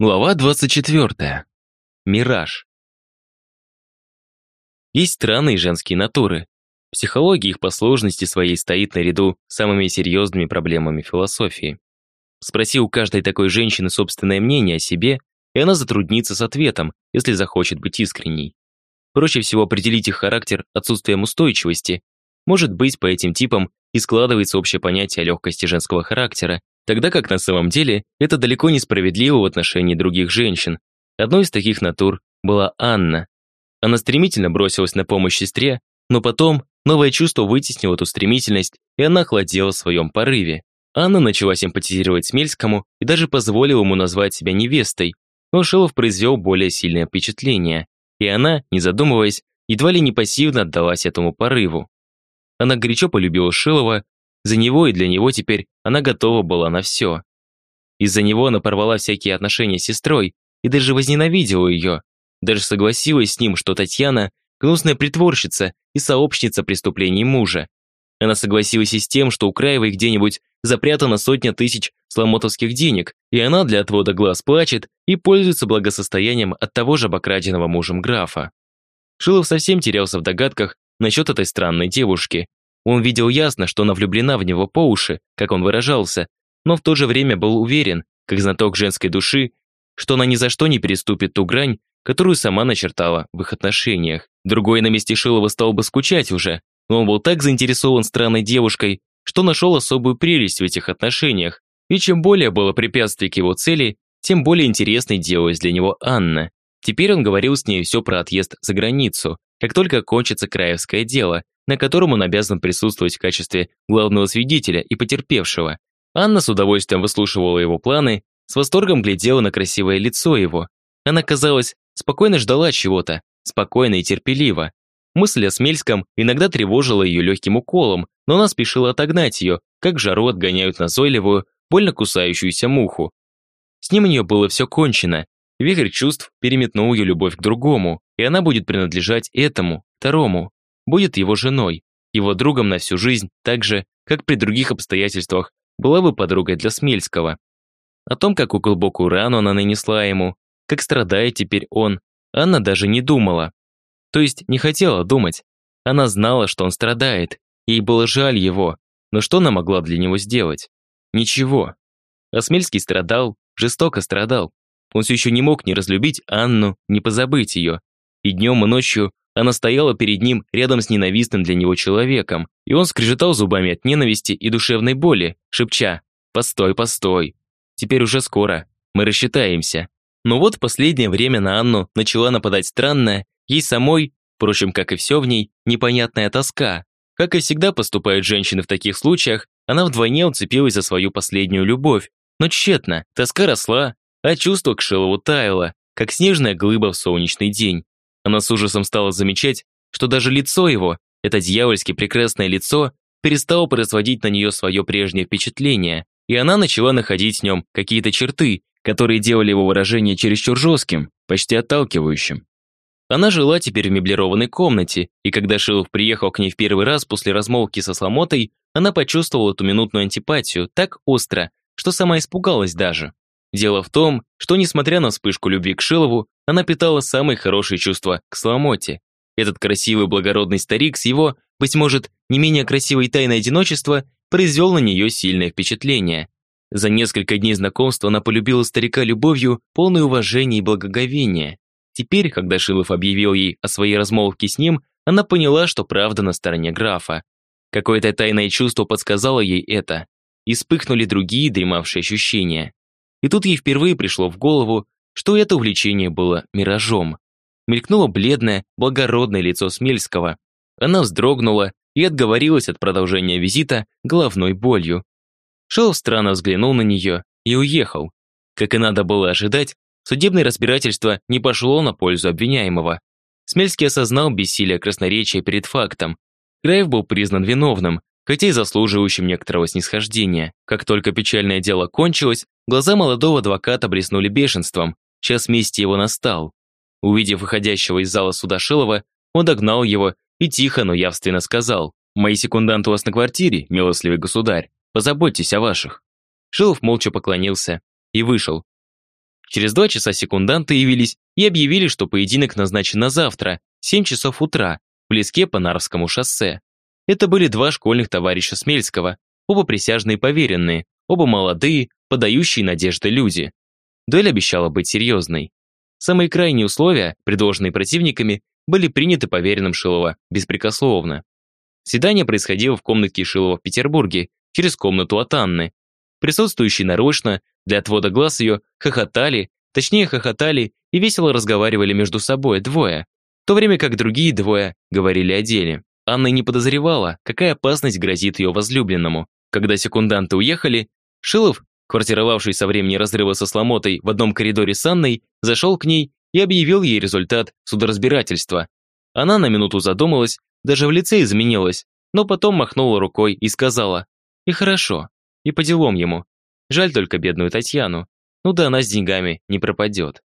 Глава 24. Мираж. Есть странные женские натуры. Психология их по сложности своей стоит наряду с самыми серьезными проблемами философии. Спроси у каждой такой женщины собственное мнение о себе, и она затруднится с ответом, если захочет быть искренней. Проще всего определить их характер отсутствием устойчивости. Может быть, по этим типам и складывается общее понятие о легкости женского характера, Тогда как на самом деле это далеко не справедливо в отношении других женщин. Одной из таких натур была Анна. Она стремительно бросилась на помощь сестре, но потом новое чувство вытеснило эту стремительность, и она охладела в своем порыве. Анна начала симпатизировать Смельскому и даже позволила ему назвать себя невестой, но Шилов произвел более сильное впечатление, и она, не задумываясь, едва ли не пассивно отдалась этому порыву. Она горячо полюбила Шилова, за него и для него теперь она готова была на все. Из-за него она порвала всякие отношения с сестрой и даже возненавидела ее. Даже согласилась с ним, что Татьяна – гнусная притворщица и сообщница преступлений мужа. Она согласилась и с тем, что у Краевой где-нибудь запрятана сотня тысяч сломотовских денег, и она для отвода глаз плачет и пользуется благосостоянием от того же обокраденного мужем графа. Шилов совсем терялся в догадках насчет этой странной девушки, он видел ясно, что она влюблена в него по уши, как он выражался, но в то же время был уверен, как знаток женской души, что она ни за что не переступит ту грань, которую сама начертала в их отношениях. Другой на месте Шилова стал бы скучать уже, но он был так заинтересован странной девушкой, что нашел особую прелесть в этих отношениях, и чем более было препятствий к его цели, тем более интересной делалась для него Анна. Теперь он говорил с ней все про отъезд за границу, как только кончится краевское дело, на котором он обязан присутствовать в качестве главного свидетеля и потерпевшего. Анна с удовольствием выслушивала его планы, с восторгом глядела на красивое лицо его. Она, казалось, спокойно ждала чего-то, спокойно и терпеливо. Мысль о Смельском иногда тревожила ее легким уколом, но она спешила отогнать ее, как жару отгоняют назойливую, больно кусающуюся муху. С ним у нее было все кончено. Вихрь чувств переметнул ее любовь к другому, и она будет принадлежать этому, второму будет его женой, его другом на всю жизнь, так же, как при других обстоятельствах была бы подругой для Смельского. О том, какую глубокую рану она нанесла ему, как страдает теперь он, Анна даже не думала. То есть не хотела думать. Она знала, что он страдает, ей было жаль его, но что она могла для него сделать? Ничего. А Смельский страдал, жестоко страдал. Он все еще не мог ни разлюбить Анну, ни позабыть ее. И днем, и ночью она стояла перед ним рядом с ненавистным для него человеком, и он скрежетал зубами от ненависти и душевной боли, шепча «Постой, постой, теперь уже скоро, мы рассчитаемся». Но вот в последнее время на Анну начала нападать странная, ей самой, впрочем, как и все в ней, непонятная тоска. Как и всегда поступают женщины в таких случаях, она вдвойне уцепилась за свою последнюю любовь. Но тщетно, тоска росла, а чувство к Шилову таяло, как снежная глыба в солнечный день. Она с ужасом стала замечать, что даже лицо его, это дьявольски прекрасное лицо, перестало производить на нее свое прежнее впечатление, и она начала находить в нем какие-то черты, которые делали его выражение чересчур жестким, почти отталкивающим. Она жила теперь в меблированной комнате, и когда Шилов приехал к ней в первый раз после размолвки со Сломотой, она почувствовала эту минутную антипатию так остро, что сама испугалась даже. Дело в том, что, несмотря на вспышку любви к Шилову, она питала самые хорошие чувства к Сломоте. Этот красивый благородный старик с его, быть может, не менее красивой тайной одиночества произвел на нее сильное впечатление. За несколько дней знакомства она полюбила старика любовью, полной уважения и благоговения. Теперь, когда Шилов объявил ей о своей размолвке с ним, она поняла, что правда на стороне графа. Какое-то тайное чувство подсказало ей это. И вспыхнули другие дремавшие ощущения. И тут ей впервые пришло в голову, что это увлечение было миражом. Мелькнуло бледное, благородное лицо Смельского. Она вздрогнула и отговорилась от продолжения визита головной болью. Шелов странно взглянул на нее и уехал. Как и надо было ожидать, судебное разбирательство не пошло на пользу обвиняемого. Смельский осознал бессилие красноречия перед фактом. Краев был признан виновным, хотя и заслуживающим некоторого снисхождения. Как только печальное дело кончилось, глаза молодого адвоката блеснули бешенством, час мести его настал. Увидев выходящего из зала суда Шилова, он догнал его и тихо, но явственно сказал, «Мои секунданты у вас на квартире, милостливый государь, позаботьтесь о ваших». Шилов молча поклонился и вышел. Через два часа секунданты явились и объявили, что поединок назначен на завтра, 7 часов утра, в леске по Нарвскому шоссе. Это были два школьных товарища Смельского, оба присяжные поверенные, оба молодые, подающие надежды люди. Дуэль обещала быть серьезной. Самые крайние условия, предложенные противниками, были приняты поверенным Шилова беспрекословно. Свидание происходило в комнатке Шилова в Петербурге, через комнату от Анны. Присутствующие нарочно, для отвода глаз ее, хохотали, точнее хохотали и весело разговаривали между собой двое, в то время как другие двое говорили о деле. Анна не подозревала, какая опасность грозит ее возлюбленному. Когда секунданты уехали, Шилов, квартировавший со времени разрыва со Сломотой в одном коридоре с Анной, зашел к ней и объявил ей результат судоразбирательства. Она на минуту задумалась, даже в лице изменилась, но потом махнула рукой и сказала «И хорошо, и по делам ему. Жаль только бедную Татьяну. Ну да она с деньгами не пропадет».